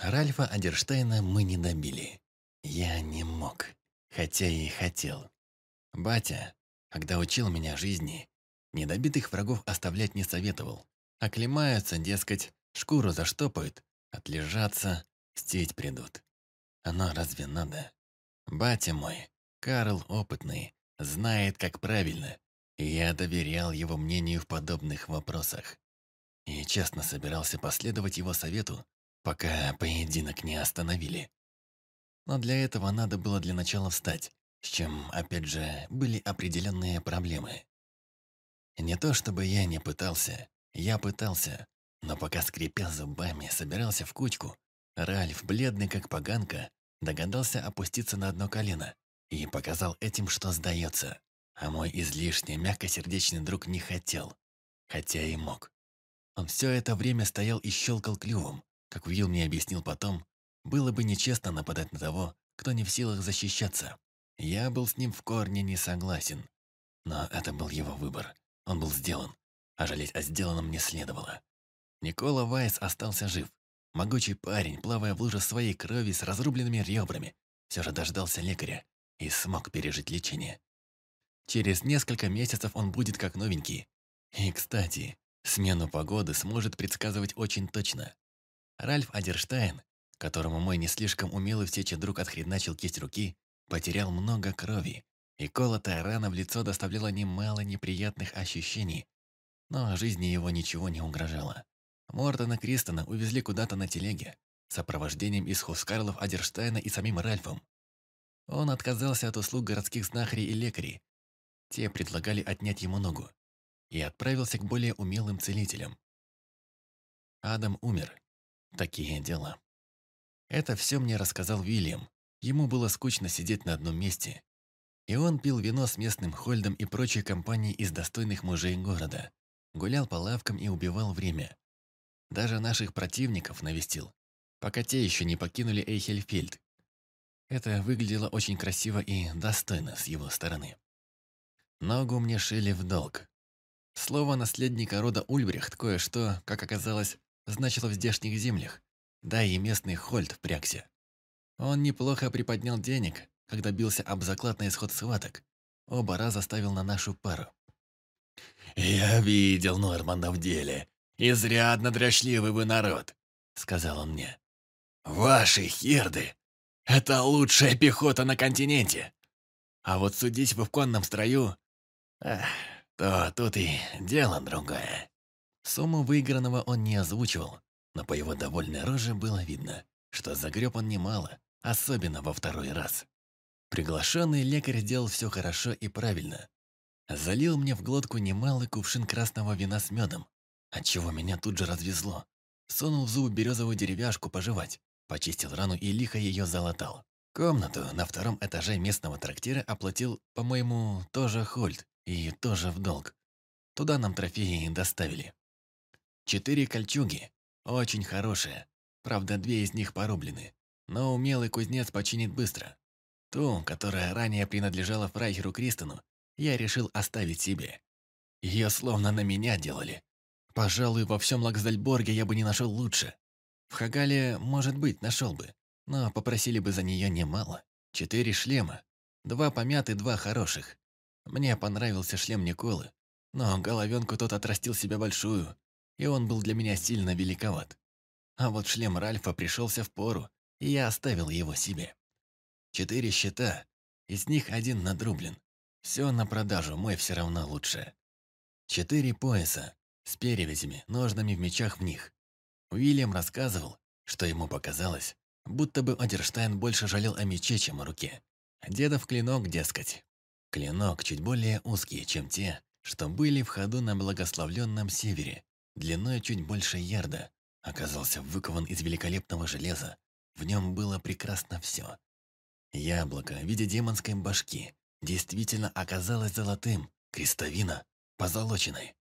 Ральфа Адерштейна мы не добили. Я не мог, хотя и хотел. Батя, когда учил меня жизни, недобитых врагов оставлять не советовал. Оклемаются, дескать, шкуру заштопают, отлежаться, стеть придут. Оно разве надо? Батя мой, Карл опытный, знает, как правильно, я доверял его мнению в подобных вопросах. И честно собирался последовать его совету, пока поединок не остановили. Но для этого надо было для начала встать, с чем, опять же, были определенные проблемы. Не то чтобы я не пытался, я пытался, но пока скрипя зубами собирался в кучку, Ральф, бледный как поганка, догадался опуститься на одно колено и показал этим, что сдается. А мой излишне мягкосердечный друг не хотел, хотя и мог. Он все это время стоял и щелкал клювом. Как Уилл мне объяснил потом, было бы нечестно нападать на того, кто не в силах защищаться. Я был с ним в корне не согласен. Но это был его выбор. Он был сделан, а жалеть о сделанном не следовало. Никола Вайс остался жив. Могучий парень, плавая в луже своей крови с разрубленными ребрами, все же дождался лекаря и смог пережить лечение. Через несколько месяцев он будет как новенький. И, кстати, смену погоды сможет предсказывать очень точно. Ральф Адерштайн, которому мой не слишком умелый в сече друг отхреначил кисть руки, потерял много крови, и колотая рана в лицо доставляла немало неприятных ощущений, но жизни его ничего не угрожало. Мортона Кристона увезли куда-то на телеге, с сопровождением из Хускарлов Адерштайна и самим Ральфом. Он отказался от услуг городских знахарей и лекарей. Те предлагали отнять ему ногу. И отправился к более умелым целителям. Адам умер. Такие дела. Это все мне рассказал Уильям. Ему было скучно сидеть на одном месте. И он пил вино с местным Хольдом и прочей компанией из достойных мужей города. Гулял по лавкам и убивал время. Даже наших противников навестил, пока те еще не покинули Эйхельфельд. Это выглядело очень красиво и достойно с его стороны. Ногу мне шили в долг. Слово наследника рода Ульбрихт кое-что, как оказалось, значило в здешних землях. Да и местный Хольд впрягся. Он неплохо приподнял денег, когда бился об заклад на исход схваток. Оба раза ставил на нашу пару. «Я видел Норманда в деле. Изрядно дряшливый вы народ», — сказал он мне. «Ваши херды это лучшая пехота на континенте. А вот судить вы в конном строю, эх, то тут и дело другое. Сумму выигранного он не озвучивал, но по его довольной роже было видно, что загреб он немало, особенно во второй раз. Приглашенный лекарь сделал все хорошо и правильно. Залил мне в глотку немалый кувшин красного вина с медом, отчего меня тут же развезло. Сунул в зубы березовую деревяшку пожевать. Почистил рану и лихо ее залатал. Комнату на втором этаже местного трактира оплатил, по-моему, тоже Хольд и тоже в долг. Туда нам трофеи доставили. Четыре кольчуги, очень хорошие. Правда, две из них порублены. Но умелый кузнец починит быстро. Ту, которая ранее принадлежала фрайхеру Кристону, я решил оставить себе. Ее словно на меня делали. Пожалуй, во всем Лаксдальборге я бы не нашел лучше. В Хагале, может быть, нашел бы, но попросили бы за нее немало. Четыре шлема, два помяты, два хороших. Мне понравился шлем Николы, но головенку тот отрастил себе большую, и он был для меня сильно великоват. А вот шлем Ральфа пришелся в пору, и я оставил его себе. Четыре щита, из них один надрублен. Все на продажу, мой все равно лучше. Четыре пояса, с перевязями, ножнами в мечах в них. Уильям рассказывал, что ему показалось, будто бы Одерштайн больше жалел о мече, чем о руке. Дедов клинок, дескать. Клинок чуть более узкий, чем те, что были в ходу на благословленном севере, длиной чуть больше ярда, оказался выкован из великолепного железа. В нем было прекрасно все. Яблоко в виде демонской башки действительно оказалось золотым, крестовина – позолоченной.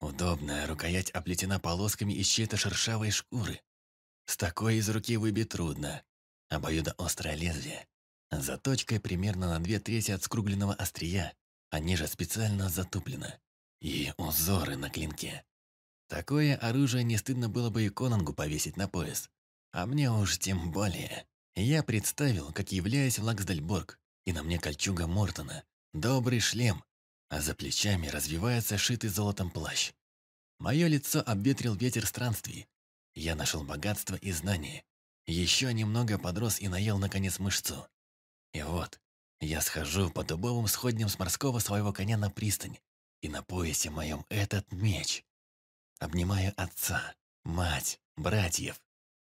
Удобная рукоять оплетена полосками из чьей-то шершавой шкуры. С такой из руки выбить трудно. Обоюдоострое лезвие. Заточкой примерно на две трети от скругленного острия, а ниже специально затуплено. И узоры на клинке. Такое оружие не стыдно было бы и Конангу повесить на пояс. А мне уж тем более. Я представил, как являюсь в Лаксдальборг, и на мне кольчуга Мортона, добрый шлем, а за плечами развивается шитый золотом плащ. Мое лицо обветрил ветер странствий. Я нашел богатство и знания. Еще немного подрос и наел, наконец, мышцу. И вот, я схожу по дубовым сходням с морского своего коня на пристань, и на поясе моем этот меч. Обнимаю отца, мать, братьев.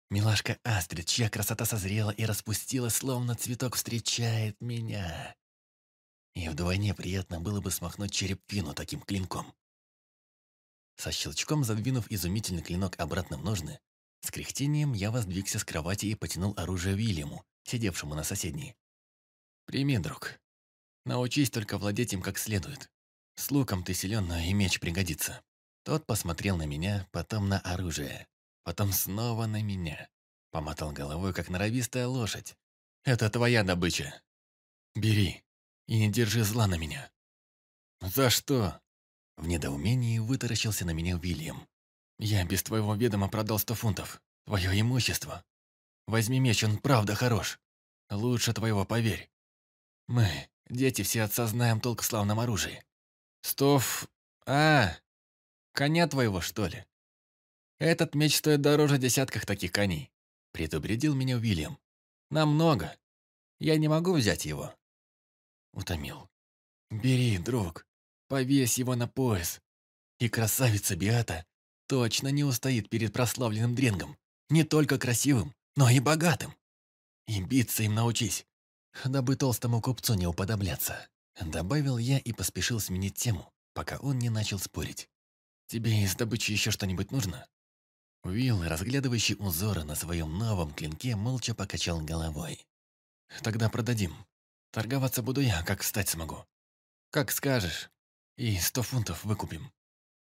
Милашка Астрид, чья красота созрела и распустила, словно цветок встречает меня. И вдвойне приятно было бы смахнуть череп Фину таким клинком. Со щелчком задвинув изумительный клинок обратно в ножны, с кряхтением я воздвигся с кровати и потянул оружие Вильяму, сидевшему на соседней. «Прими, друг. Научись только владеть им как следует. С луком ты силен, но и меч пригодится». Тот посмотрел на меня, потом на оружие, потом снова на меня. Помотал головой, как норовистая лошадь. «Это твоя добыча. Бери и не держи зла на меня». «За что?» В недоумении вытаращился на меня Уильям. «Я без твоего ведома продал сто фунтов. Твое имущество. Возьми меч, он правда хорош. Лучше твоего, поверь. Мы, дети, все отца знаем толк в славном оружии. Стов... А, коня твоего, что ли? Этот меч стоит дороже десятках таких коней. Предупредил меня Уильям. Намного. Я не могу взять его. Утомил. Бери, друг. Повесь его на пояс. И красавица Биата точно не устоит перед прославленным дренгом. Не только красивым, но и богатым. И биться им научись, дабы толстому купцу не уподобляться. Добавил я и поспешил сменить тему, пока он не начал спорить. «Тебе из добычи еще что-нибудь нужно?» Уилл, разглядывающий узоры на своем новом клинке, молча покачал головой. «Тогда продадим. Торговаться буду я, как встать смогу. Как скажешь и сто фунтов выкупим.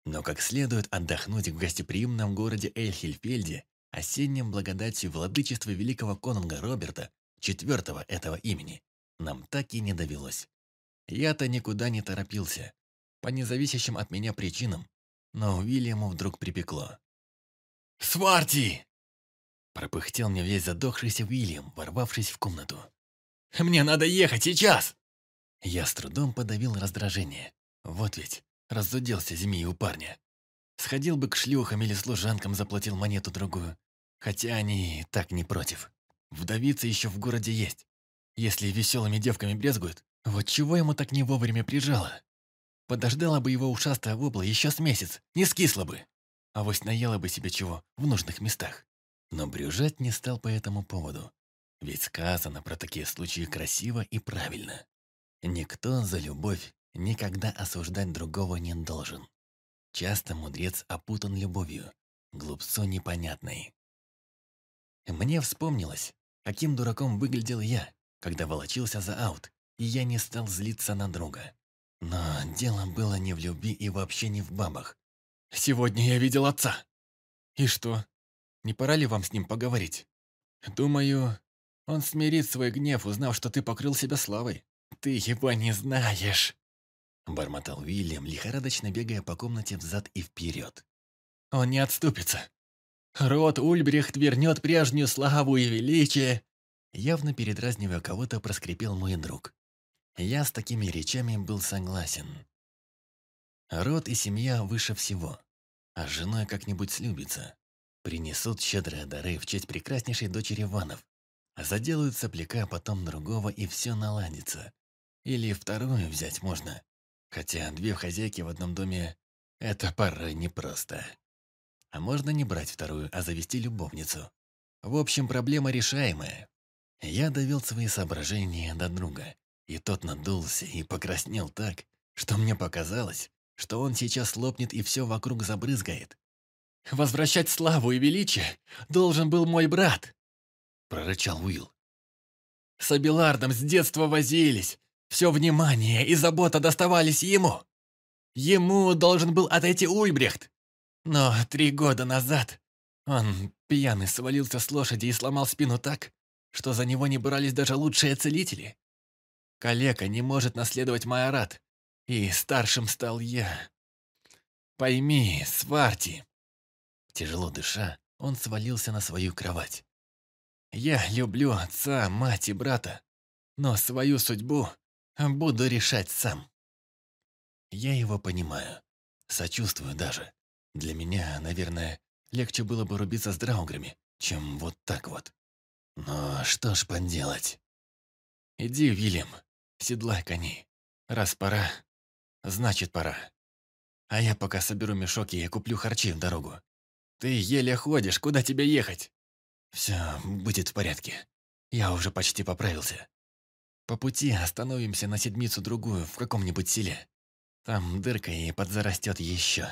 Но как следует отдохнуть в гостеприимном городе Эльхельфельде, осенним благодатью владычества великого конунга Роберта, четвертого этого имени, нам так и не довелось. Я-то никуда не торопился, по независящим от меня причинам, но Уильяму вдруг припекло. «Сварти!» Пропыхтел мне весь задохшийся Уильям, ворвавшись в комнату. «Мне надо ехать сейчас!» Я с трудом подавил раздражение. Вот ведь, разуделся змеи у парня. Сходил бы к шлюхам или служанкам, заплатил монету-другую. Хотя они так не против. Вдовица еще в городе есть. Если веселыми девками брезгуют, вот чего ему так не вовремя прижало? Подождала бы его ушастая вобла еще с месяц, не скисла бы. А вось наела бы себе чего в нужных местах. Но брюжать не стал по этому поводу. Ведь сказано про такие случаи красиво и правильно. Никто за любовь никогда осуждать другого не должен. Часто мудрец опутан любовью, глупцу непонятной. Мне вспомнилось, каким дураком выглядел я, когда волочился за аут, и я не стал злиться на друга. Но дело было не в любви и вообще не в бабах. «Сегодня я видел отца!» «И что? Не пора ли вам с ним поговорить?» «Думаю, он смирит свой гнев, узнав, что ты покрыл себя славой. Ты его не знаешь!» Бормотал Уильям, лихорадочно бегая по комнате взад и вперед. «Он не отступится. Род Ульбрихт вернет прежнюю славу и величие!» Явно передразнивая кого-то, проскрипел мой друг. Я с такими речами был согласен. Род и семья выше всего, а с женой как-нибудь слюбится. Принесут щедрые дары в честь прекраснейшей дочери Ванов. Заделают сопляка, потом другого, и все наладится. Или вторую взять можно. Хотя две хозяйки в одном доме – это порой непросто. А можно не брать вторую, а завести любовницу. В общем, проблема решаемая. Я довел свои соображения до друга, и тот надулся и покраснел так, что мне показалось, что он сейчас лопнет и все вокруг забрызгает. «Возвращать славу и величие должен был мой брат!» – прорычал Уилл. «С Абилардом с детства возились, все внимание и забота доставались ему. Ему должен был отойти Ульбрехт. Но три года назад он пьяный свалился с лошади и сломал спину так, что за него не брались даже лучшие целители. Калека не может наследовать Майорат, и старшим стал я. Пойми, Сварти. Тяжело дыша, он свалился на свою кровать. Я люблю отца, мать и брата, но свою судьбу буду решать сам. Я его понимаю, сочувствую даже. Для меня, наверное, легче было бы рубиться с драуграми, чем вот так вот. Но что ж поделать? Иди, Вильям, седлай коней. Раз пора, значит пора. А я пока соберу мешок и куплю харчи в дорогу. Ты еле ходишь, куда тебе ехать? Все будет в порядке. Я уже почти поправился. По пути остановимся на седмицу-другую в каком-нибудь селе. Там дырка и подзарастет еще.